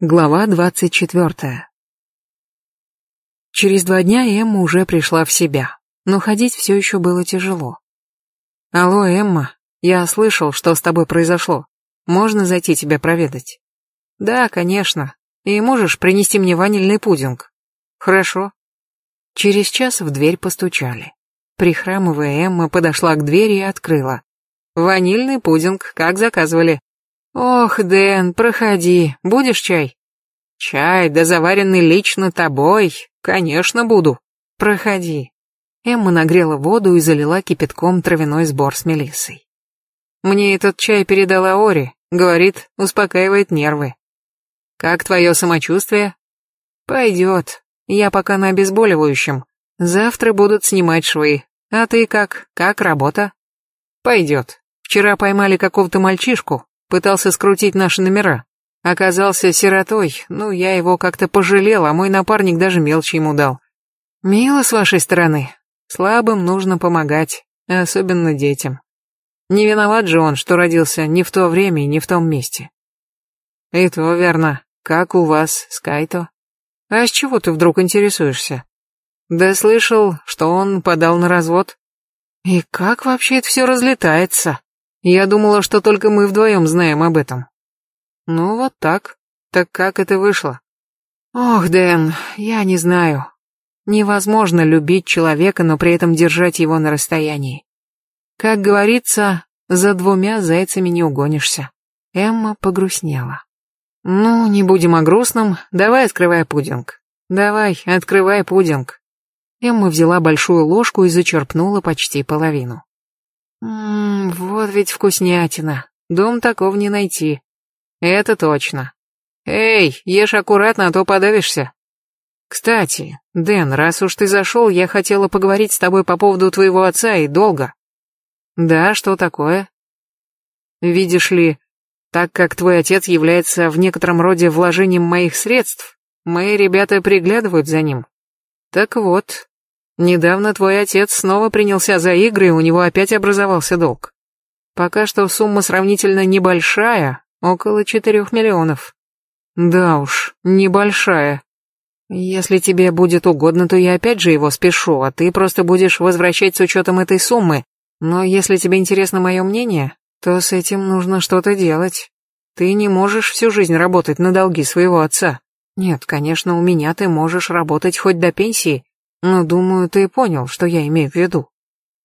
Глава двадцать четвертая. Через два дня Эмма уже пришла в себя, но ходить все еще было тяжело. «Алло, Эмма, я слышал, что с тобой произошло. Можно зайти тебя проведать?» «Да, конечно. И можешь принести мне ванильный пудинг?» «Хорошо». Через час в дверь постучали. Прихрамывая, Эмма подошла к двери и открыла. «Ванильный пудинг, как заказывали. «Ох, Дэн, проходи. Будешь чай?» «Чай, да заваренный лично тобой. Конечно, буду. Проходи». Эмма нагрела воду и залила кипятком травяной сбор с мелиссой. «Мне этот чай передала Ори. Говорит, успокаивает нервы. Как твое самочувствие?» «Пойдет. Я пока на обезболивающем. Завтра будут снимать швы. А ты как? Как работа?» «Пойдет. Вчера поймали какого-то мальчишку, Пытался скрутить наши номера. Оказался сиротой, ну, я его как-то пожалел, а мой напарник даже мелочь ему дал. Мило с вашей стороны. Слабым нужно помогать, особенно детям. Не виноват же он, что родился не в то время и не в том месте. И то верно. Как у вас с Кайто? А с чего ты вдруг интересуешься? Да слышал, что он подал на развод. И как вообще это все разлетается? Я думала, что только мы вдвоем знаем об этом. Ну вот так. Так как это вышло? Ох, Дэн, я не знаю. Невозможно любить человека, но при этом держать его на расстоянии. Как говорится, за двумя зайцами не угонишься. Эмма погрустнела. Ну, не будем о грустном, давай открывай пудинг. Давай, открывай пудинг. Эмма взяла большую ложку и зачерпнула почти половину. Ммм, вот ведь вкуснятина. Дом такого не найти. Это точно. Эй, ешь аккуратно, а то подавишься. Кстати, Дэн, раз уж ты зашел, я хотела поговорить с тобой по поводу твоего отца и долга. Да, что такое? Видишь ли, так как твой отец является в некотором роде вложением моих средств, мои ребята приглядывают за ним. Так вот, Недавно твой отец снова принялся за игры, и у него опять образовался долг. Пока что сумма сравнительно небольшая, около четырех миллионов. Да уж, небольшая. Если тебе будет угодно, то я опять же его спешу, а ты просто будешь возвращать с учетом этой суммы. Но если тебе интересно мое мнение, то с этим нужно что-то делать. Ты не можешь всю жизнь работать на долги своего отца. Нет, конечно, у меня ты можешь работать хоть до пенсии, но думаю, ты понял, что я имею в виду.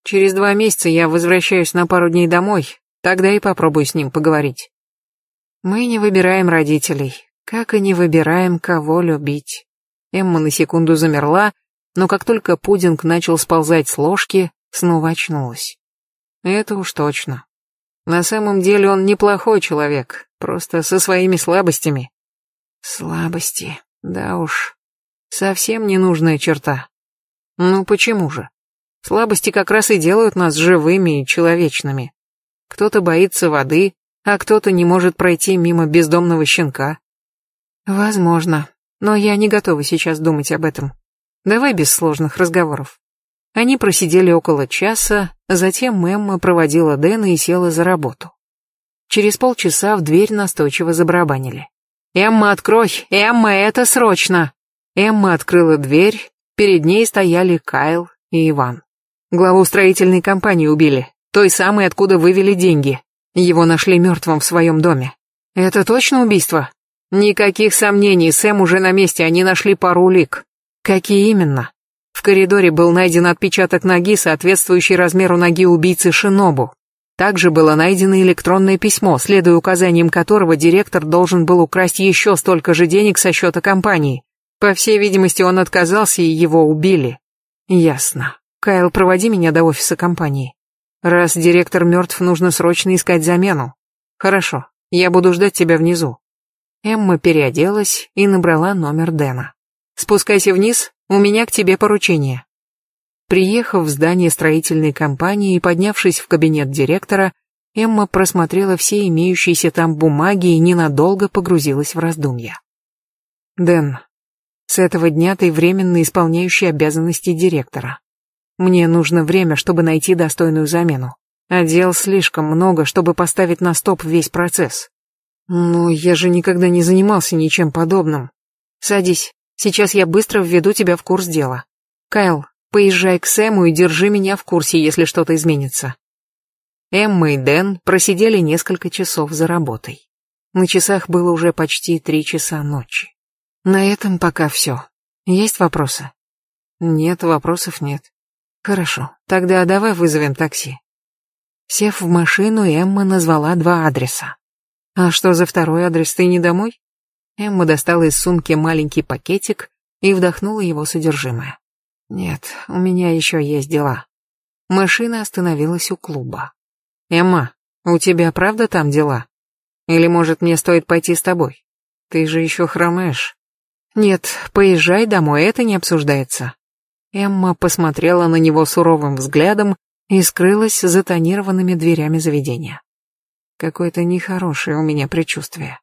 Через два месяца я возвращаюсь на пару дней домой, тогда и попробую с ним поговорить. Мы не выбираем родителей, как и не выбираем, кого любить. Эмма на секунду замерла, но как только пудинг начал сползать с ложки, снова очнулась. Это уж точно. На самом деле он неплохой человек, просто со своими слабостями. Слабости, да уж, совсем ненужная черта. Ну почему же? Слабости как раз и делают нас живыми и человечными. Кто-то боится воды, а кто-то не может пройти мимо бездомного щенка. Возможно, но я не готова сейчас думать об этом. Давай без сложных разговоров. Они просидели около часа, затем Эмма проводила Дэна и села за работу. Через полчаса в дверь настойчиво забарабанили. «Эмма, открой! Эмма, это срочно!» Эмма открыла дверь, Перед ней стояли Кайл и Иван. Главу строительной компании убили, той самой, откуда вывели деньги. Его нашли мертвым в своем доме. Это точно убийство? Никаких сомнений, Сэм уже на месте, они нашли пару улик. Какие именно? В коридоре был найден отпечаток ноги, соответствующий размеру ноги убийцы Шинобу. Также было найдено электронное письмо, следуя указаниям которого директор должен был украсть еще столько же денег со счета компании. По всей видимости, он отказался, и его убили. Ясно. Кайл, проводи меня до офиса компании. Раз директор мертв, нужно срочно искать замену. Хорошо, я буду ждать тебя внизу. Эмма переоделась и набрала номер Дэна. Спускайся вниз, у меня к тебе поручение. Приехав в здание строительной компании и поднявшись в кабинет директора, Эмма просмотрела все имеющиеся там бумаги и ненадолго погрузилась в раздумья. Дэн, с этого дня ты временно исполняющий обязанности директора. Мне нужно время, чтобы найти достойную замену. А дел слишком много, чтобы поставить на стоп весь процесс. Но я же никогда не занимался ничем подобным. Садись, сейчас я быстро введу тебя в курс дела. Кайл, поезжай к Сэму и держи меня в курсе, если что-то изменится. Эмма и Дэн просидели несколько часов за работой. На часах было уже почти три часа ночи. На этом пока все. Есть вопросы? Нет, вопросов нет. Хорошо, тогда давай вызовем такси. Сев в машину, Эмма назвала два адреса. А что за второй адрес, ты не домой? Эмма достала из сумки маленький пакетик и вдохнула его содержимое. Нет, у меня еще есть дела. Машина остановилась у клуба. Эмма, у тебя правда там дела? Или, может, мне стоит пойти с тобой? Ты же еще хромаешь. Нет, поезжай домой, это не обсуждается. Эмма посмотрела на него суровым взглядом и скрылась за тонированными дверями заведения. Какое-то нехорошее у меня предчувствие.